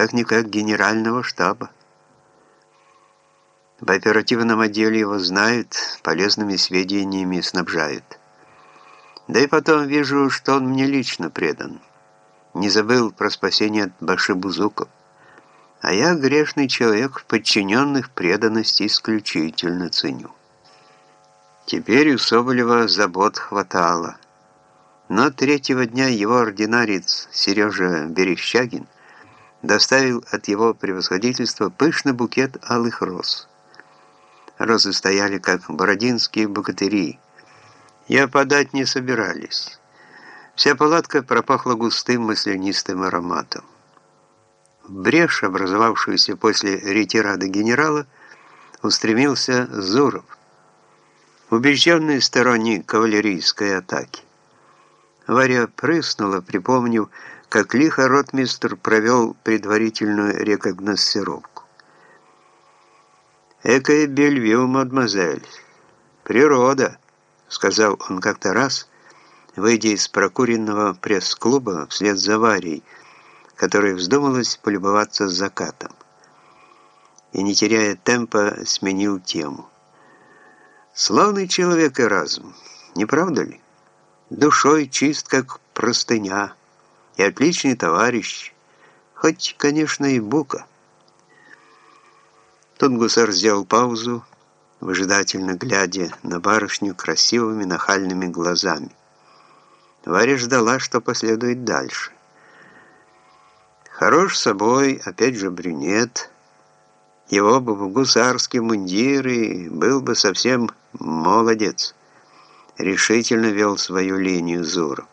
как-никак генерального штаба. В оперативном отделе его знают, полезными сведениями снабжают. Да и потом вижу, что он мне лично предан. Не забыл про спасение от башибузуков. А я, грешный человек, подчиненных преданность исключительно ценю. Теперь у Соболева забот хватало. Но третьего дня его ординарец Сережа Берещагин доставил от его превосходительства пышный букет алых роз. Розы стояли, как бородинские богатыри. Я подать не собирались. Вся палатка пропахла густым маслянистым ароматом. Брешь, образовавшуюся после ретирада генерала, устремился Зуров, убежденный сторонник кавалерийской атаки. Варя прыснула, припомнив, как лихо ротмистр провел предварительную рекогносцировку. «Экая Бельвью, мадемуазель! Природа!» — сказал он как-то раз, выйдя из прокуренного пресс-клуба вслед за Варей, которая вздумалась полюбоваться закатом. И, не теряя темпа, сменил тему. «Славный человек и разум, не правда ли? Душой чист, как простыня» и отличный товарищ, хоть, конечно, и бука. Тут гусар сделал паузу, выжидательно глядя на барышню красивыми нахальными глазами. Варя ждала, что последует дальше. Хорош собой, опять же брюнет. Его бы в гусарские мундиры был бы совсем молодец. Решительно вел свою линию Зуров.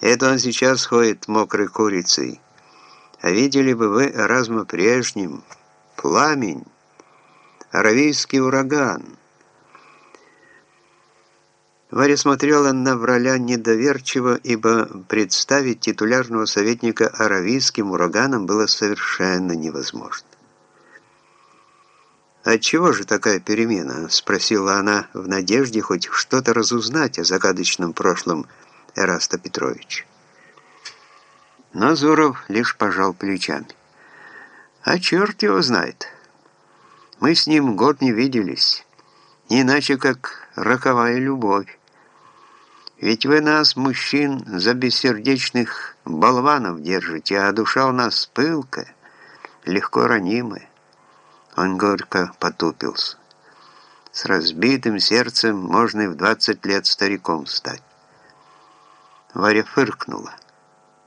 Это он сейчас ходит мокрой курицей. А видели бы вы Эразма прежним. Пламень. Аравийский ураган. Варя смотрела на Враля недоверчиво, ибо представить титулярного советника аравийским ураганом было совершенно невозможно. «Отчего же такая перемена?» – спросила она в надежде хоть что-то разузнать о загадочном прошлом Эраста Петрович. Но Зуров лишь пожал плечами. А черт его знает. Мы с ним год не виделись. Не иначе, как роковая любовь. Ведь вы нас, мужчин, за бессердечных болванов держите, а душа у нас пылкая, легко ранимая. Он горько потупился. С разбитым сердцем можно и в 20 лет стариком стать. Варя фыркнула.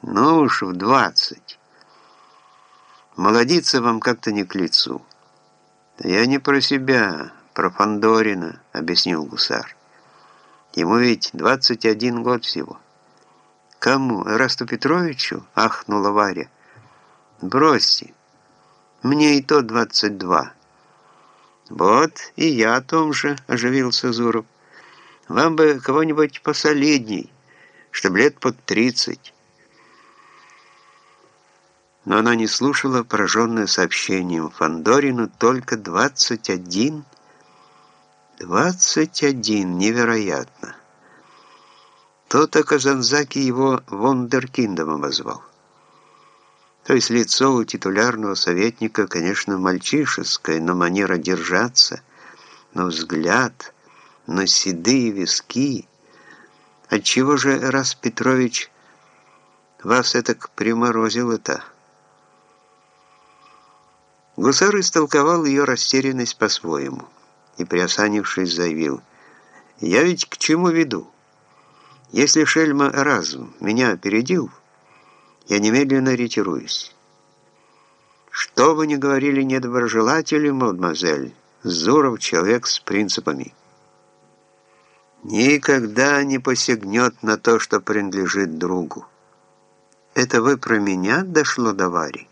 «Ну уж в двадцать. Молодиться вам как-то не к лицу». «Я не про себя, про Фандорина», — объяснил гусар. «Ему ведь 21 год всего». «Кому? Расту Петровичу?» — ахнула Варя. «Бросьте. Мне и то 22». «Вот, и я о том же», — оживился Зуров. «Вам бы кого-нибудь посолидней» чтобы лет под тридцать. Но она не слушала, пораженное сообщением. Фандорину только 21. 21, невероятно. То-то Казанзаки его Вондеркиндом обозвал. То есть лицо у титулярного советника, конечно, мальчишеское, но манера держаться, но взгляд, но седые виски — Отчего же, раз Петрович, вас это приморозило-то? Гусар истолковал ее растерянность по-своему и, приосанившись, заявил, «Я ведь к чему веду? Если шельма разум меня опередил, я немедленно ретируюсь. Что вы ни говорили недоброжелатели, мадемуазель, Зуров человек с принципами» никогда не посягнет на то, что принадлежит другу. Это вы про меня дошло до Вари?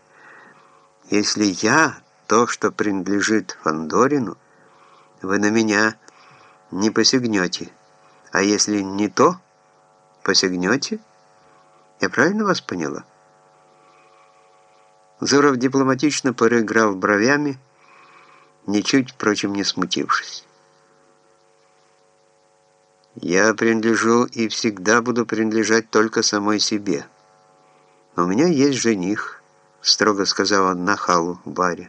Если я то, что принадлежит Фандорину, вы на меня не посягнете. А если не то, посягнете? Я правильно вас поняла? Зуров дипломатично проиграл бровями, ничуть, впрочем, не смутившись. Я принадлежу и всегда буду принадлежать только самой себе. Но у меня есть жених, строго сказала нахалу Варя.